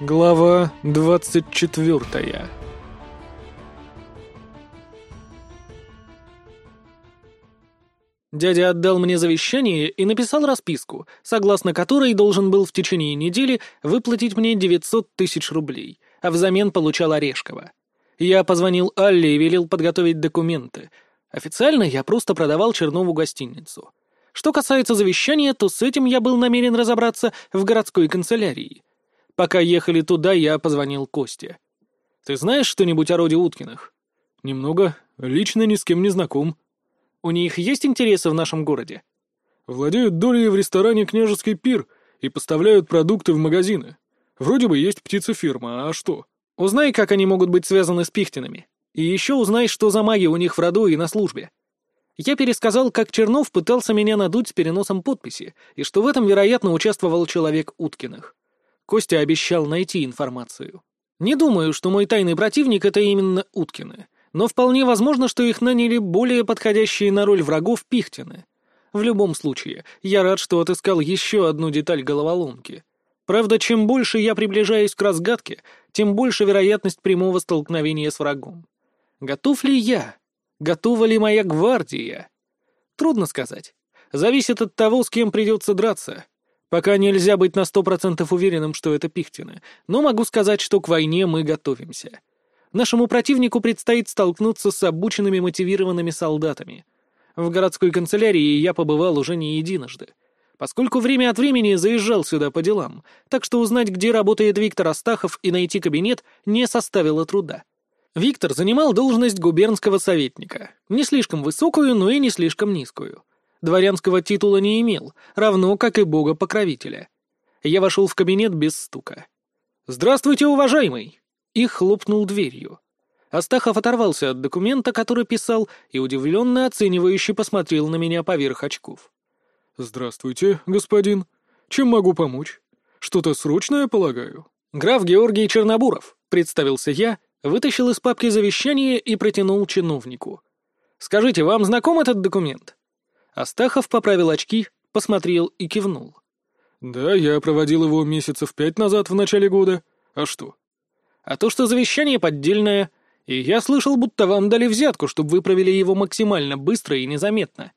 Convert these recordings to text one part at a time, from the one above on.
Глава двадцать четвертая Дядя отдал мне завещание и написал расписку, согласно которой должен был в течение недели выплатить мне 900 тысяч рублей, а взамен получал Орешкова. Я позвонил Алле и велел подготовить документы. Официально я просто продавал Чернову гостиницу. Что касается завещания, то с этим я был намерен разобраться в городской канцелярии. Пока ехали туда, я позвонил Косте. «Ты знаешь что-нибудь о роде Уткиных?» «Немного. Лично ни с кем не знаком». «У них есть интересы в нашем городе?» «Владеют долей в ресторане «Княжеский пир» и поставляют продукты в магазины. Вроде бы есть птицефирма, а что?» «Узнай, как они могут быть связаны с Пихтинами. И еще узнай, что за маги у них в роду и на службе. Я пересказал, как Чернов пытался меня надуть с переносом подписи, и что в этом, вероятно, участвовал человек Уткиных. Костя обещал найти информацию. Не думаю, что мой тайный противник — это именно Уткины, но вполне возможно, что их наняли более подходящие на роль врагов Пихтины. В любом случае, я рад, что отыскал еще одну деталь головоломки. Правда, чем больше я приближаюсь к разгадке, тем больше вероятность прямого столкновения с врагом. Готов ли я? Готова ли моя гвардия? Трудно сказать. Зависит от того, с кем придется драться. Пока нельзя быть на сто процентов уверенным, что это Пихтины, но могу сказать, что к войне мы готовимся. Нашему противнику предстоит столкнуться с обученными мотивированными солдатами. В городской канцелярии я побывал уже не единожды, поскольку время от времени заезжал сюда по делам, так что узнать, где работает Виктор Астахов и найти кабинет не составило труда. Виктор занимал должность губернского советника, не слишком высокую, но и не слишком низкую. Дворянского титула не имел, равно как и бога-покровителя. Я вошел в кабинет без стука. «Здравствуйте, уважаемый!» и хлопнул дверью. Астахов оторвался от документа, который писал, и удивленно оценивающе посмотрел на меня поверх очков. «Здравствуйте, господин. Чем могу помочь? Что-то срочное, полагаю?» «Граф Георгий Чернобуров», — представился я, Вытащил из папки завещание и протянул чиновнику. «Скажите, вам знаком этот документ?» Астахов поправил очки, посмотрел и кивнул. «Да, я проводил его месяцев пять назад в начале года. А что?» «А то, что завещание поддельное, и я слышал, будто вам дали взятку, чтобы вы провели его максимально быстро и незаметно».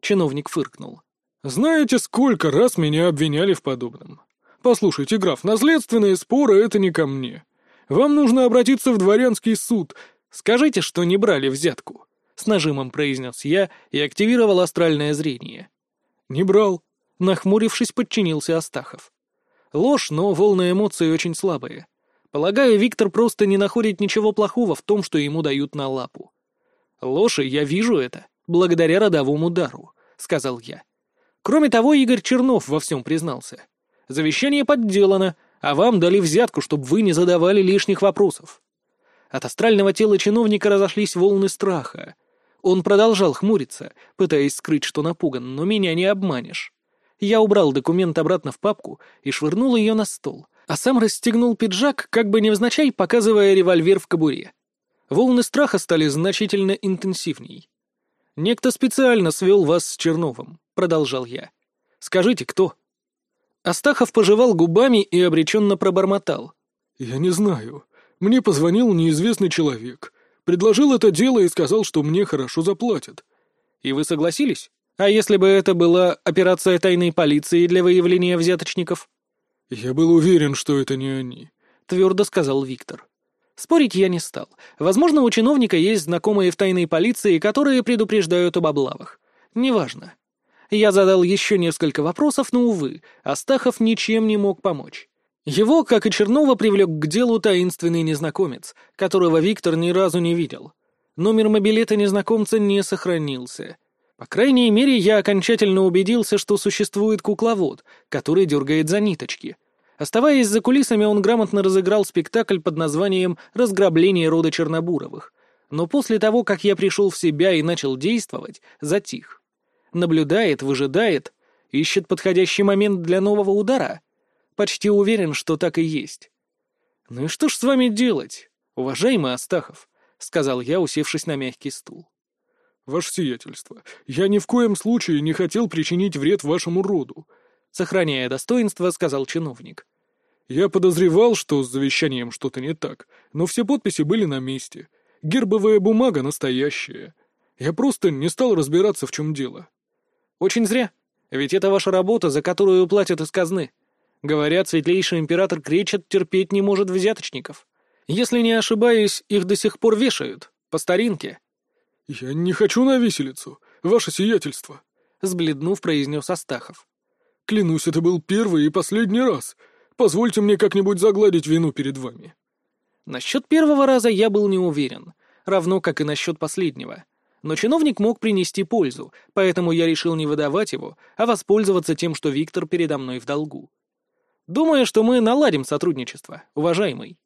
Чиновник фыркнул. «Знаете, сколько раз меня обвиняли в подобном? Послушайте, граф, наследственные споры — это не ко мне. Вам нужно обратиться в дворянский суд. Скажите, что не брали взятку», — с нажимом произнес я и активировал астральное зрение. «Не брал», — нахмурившись, подчинился Астахов. Ложь, но волны эмоций очень слабые. Полагаю, Виктор просто не находит ничего плохого в том, что ему дают на лапу. «Ложь, я вижу это, благодаря родовому дару», — сказал я. Кроме того, Игорь Чернов во всем признался. Завещание подделано, а вам дали взятку, чтобы вы не задавали лишних вопросов. От астрального тела чиновника разошлись волны страха. Он продолжал хмуриться, пытаясь скрыть, что напуган, но меня не обманешь. Я убрал документ обратно в папку и швырнул ее на стол, а сам расстегнул пиджак, как бы невзначай показывая револьвер в кобуре. Волны страха стали значительно интенсивней. «Некто специально свел вас с Черновым», — продолжал я. «Скажите, кто?» Астахов пожевал губами и обреченно пробормотал. «Я не знаю. Мне позвонил неизвестный человек. Предложил это дело и сказал, что мне хорошо заплатят». «И вы согласились? А если бы это была операция тайной полиции для выявления взяточников?» «Я был уверен, что это не они», — твердо сказал Виктор. Спорить я не стал. Возможно, у чиновника есть знакомые в тайной полиции, которые предупреждают об облавах. Неважно. Я задал еще несколько вопросов, но, увы, Астахов ничем не мог помочь. Его, как и Чернова, привлек к делу таинственный незнакомец, которого Виктор ни разу не видел. Номер мобилета незнакомца не сохранился. По крайней мере, я окончательно убедился, что существует кукловод, который дергает за ниточки. Оставаясь за кулисами, он грамотно разыграл спектакль под названием «Разграбление рода Чернобуровых». Но после того, как я пришел в себя и начал действовать, затих наблюдает, выжидает, ищет подходящий момент для нового удара. Почти уверен, что так и есть. «Ну и что ж с вами делать, уважаемый Астахов?» — сказал я, усевшись на мягкий стул. «Ваше сиятельство, я ни в коем случае не хотел причинить вред вашему роду», — сохраняя достоинство, сказал чиновник. Я подозревал, что с завещанием что-то не так, но все подписи были на месте. Гербовая бумага настоящая. Я просто не стал разбираться, в чем дело. Очень зря. Ведь это ваша работа, за которую платят из казны. Говорят, светлейший император Кречет терпеть не может взяточников. Если не ошибаюсь, их до сих пор вешают. По старинке. «Я не хочу на виселицу, ваше сиятельство», — сбледнув, произнес Астахов. «Клянусь, это был первый и последний раз. Позвольте мне как-нибудь загладить вину перед вами». Насчет первого раза я был не уверен, равно как и насчет последнего. Но чиновник мог принести пользу, поэтому я решил не выдавать его, а воспользоваться тем, что Виктор передо мной в долгу. Думаю, что мы наладим сотрудничество, уважаемый.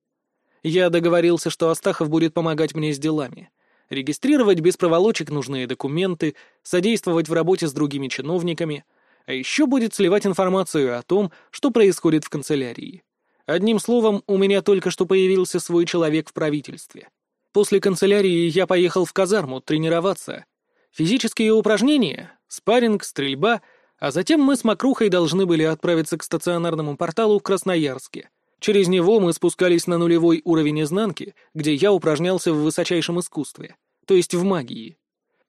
Я договорился, что Астахов будет помогать мне с делами. Регистрировать без проволочек нужные документы, содействовать в работе с другими чиновниками, а еще будет сливать информацию о том, что происходит в канцелярии. Одним словом, у меня только что появился свой человек в правительстве. После канцелярии я поехал в казарму тренироваться. Физические упражнения, спарринг, стрельба, а затем мы с Макрухой должны были отправиться к стационарному порталу в Красноярске. Через него мы спускались на нулевой уровень изнанки, где я упражнялся в высочайшем искусстве, то есть в магии.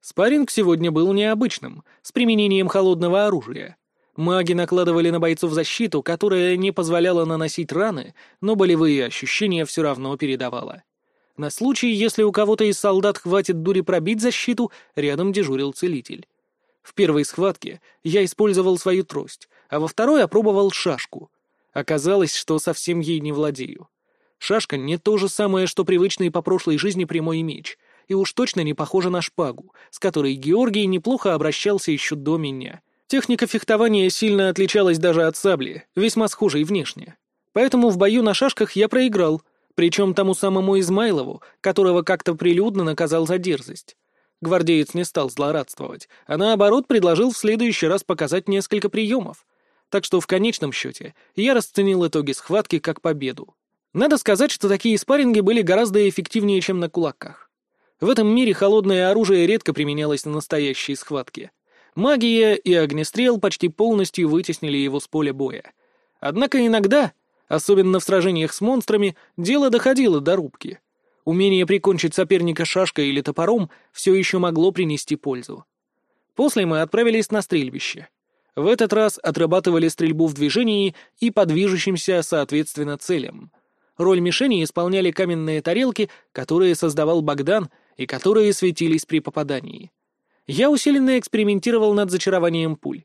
Спарринг сегодня был необычным, с применением холодного оружия. Маги накладывали на бойцов защиту, которая не позволяла наносить раны, но болевые ощущения все равно передавала. На случай, если у кого-то из солдат хватит дури пробить защиту, рядом дежурил целитель. В первой схватке я использовал свою трость, а во второй опробовал шашку. Оказалось, что совсем ей не владею. Шашка не то же самое, что привычный по прошлой жизни прямой меч, и уж точно не похожа на шпагу, с которой Георгий неплохо обращался еще до меня. Техника фехтования сильно отличалась даже от сабли, весьма схожей внешне. Поэтому в бою на шашках я проиграл, причем тому самому Измайлову, которого как-то прилюдно наказал за дерзость. Гвардеец не стал злорадствовать, а наоборот предложил в следующий раз показать несколько приемов. Так что в конечном счете я расценил итоги схватки как победу. Надо сказать, что такие спарринги были гораздо эффективнее, чем на кулаках. В этом мире холодное оружие редко применялось на настоящие схватки. Магия и огнестрел почти полностью вытеснили его с поля боя. Однако иногда Особенно в сражениях с монстрами дело доходило до рубки. Умение прикончить соперника шашкой или топором все еще могло принести пользу. После мы отправились на стрельбище. В этот раз отрабатывали стрельбу в движении и по движущимся, соответственно, целям. Роль мишени исполняли каменные тарелки, которые создавал Богдан и которые светились при попадании. Я усиленно экспериментировал над зачарованием пуль.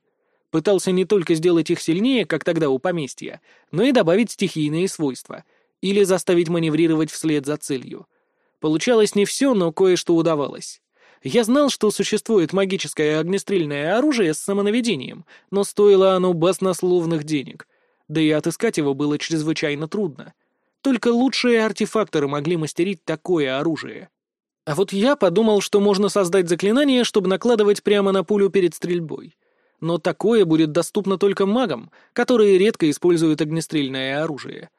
Пытался не только сделать их сильнее, как тогда у поместья, но и добавить стихийные свойства или заставить маневрировать вслед за целью. Получалось не все, но кое-что удавалось. Я знал, что существует магическое огнестрельное оружие с самонаведением, но стоило оно баснословных денег, да и отыскать его было чрезвычайно трудно. Только лучшие артефакторы могли мастерить такое оружие. А вот я подумал, что можно создать заклинание, чтобы накладывать прямо на пулю перед стрельбой но такое будет доступно только магам, которые редко используют огнестрельное оружие.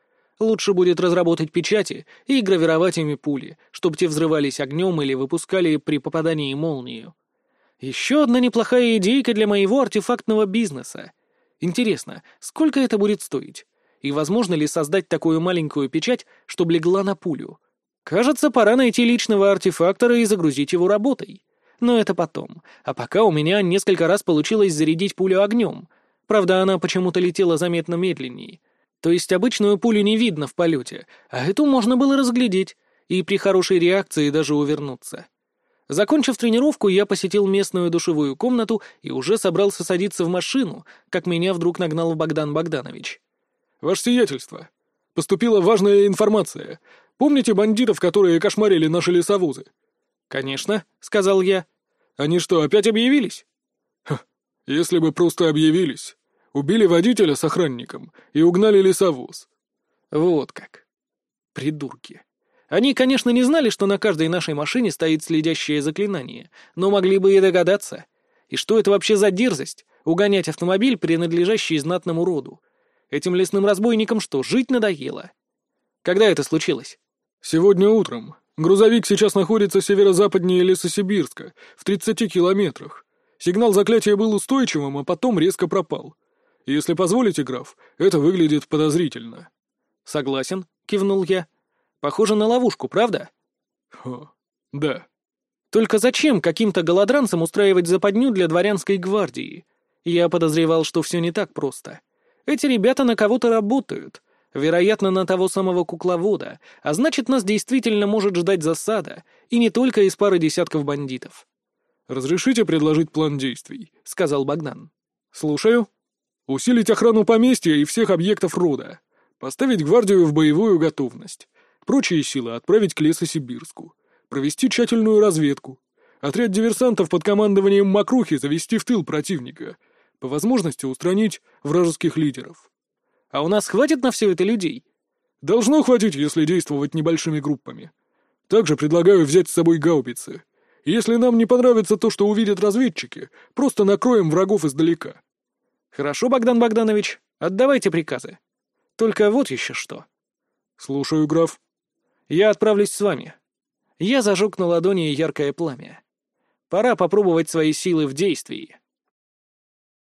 Лучше будет разработать печати и гравировать ими пули, чтобы те взрывались огнем или выпускали при попадании молнию. Еще одна неплохая идейка для моего артефактного бизнеса. Интересно, сколько это будет стоить? И возможно ли создать такую маленькую печать, чтобы легла на пулю? Кажется, пора найти личного артефактора и загрузить его работой. Но это потом. А пока у меня несколько раз получилось зарядить пулю огнем. Правда, она почему-то летела заметно медленнее. То есть обычную пулю не видно в полете, а эту можно было разглядеть, и при хорошей реакции даже увернуться. Закончив тренировку, я посетил местную душевую комнату и уже собрался садиться в машину, как меня вдруг нагнал Богдан Богданович. «Ваше сиятельство, поступила важная информация. Помните бандитов, которые кошмарили наши лесовозы?» «Конечно», — сказал я. «Они что, опять объявились?» Если бы просто объявились. Убили водителя с охранником и угнали лесовоз». «Вот как. Придурки. Они, конечно, не знали, что на каждой нашей машине стоит следящее заклинание, но могли бы и догадаться. И что это вообще за дерзость — угонять автомобиль, принадлежащий знатному роду? Этим лесным разбойникам что, жить надоело? Когда это случилось? Сегодня утром. Грузовик сейчас находится северо-западнее Лесосибирска, в 30 километрах. Сигнал заклятия был устойчивым, а потом резко пропал. Если позволите, граф, это выглядит подозрительно». «Согласен», — кивнул я. «Похоже на ловушку, правда?» «Хо, да». «Только зачем каким-то голодранцам устраивать западню для дворянской гвардии? Я подозревал, что все не так просто. Эти ребята на кого-то работают, вероятно, на того самого кукловода, а значит, нас действительно может ждать засада, и не только из пары десятков бандитов». «Разрешите предложить план действий?» — сказал Богдан. «Слушаю». «Усилить охрану поместья и всех объектов рода. Поставить гвардию в боевую готовность. Прочие силы отправить к Лесосибирску. Провести тщательную разведку. Отряд диверсантов под командованием Макрухи завести в тыл противника. По возможности устранить вражеских лидеров. А у нас хватит на все это людей? Должно хватить, если действовать небольшими группами. Также предлагаю взять с собой гаубицы. Если нам не понравится то, что увидят разведчики, просто накроем врагов издалека. Хорошо, Богдан Богданович, отдавайте приказы. Только вот еще что. Слушаю, граф. Я отправлюсь с вами. Я зажег на ладони яркое пламя. Пора попробовать свои силы в действии.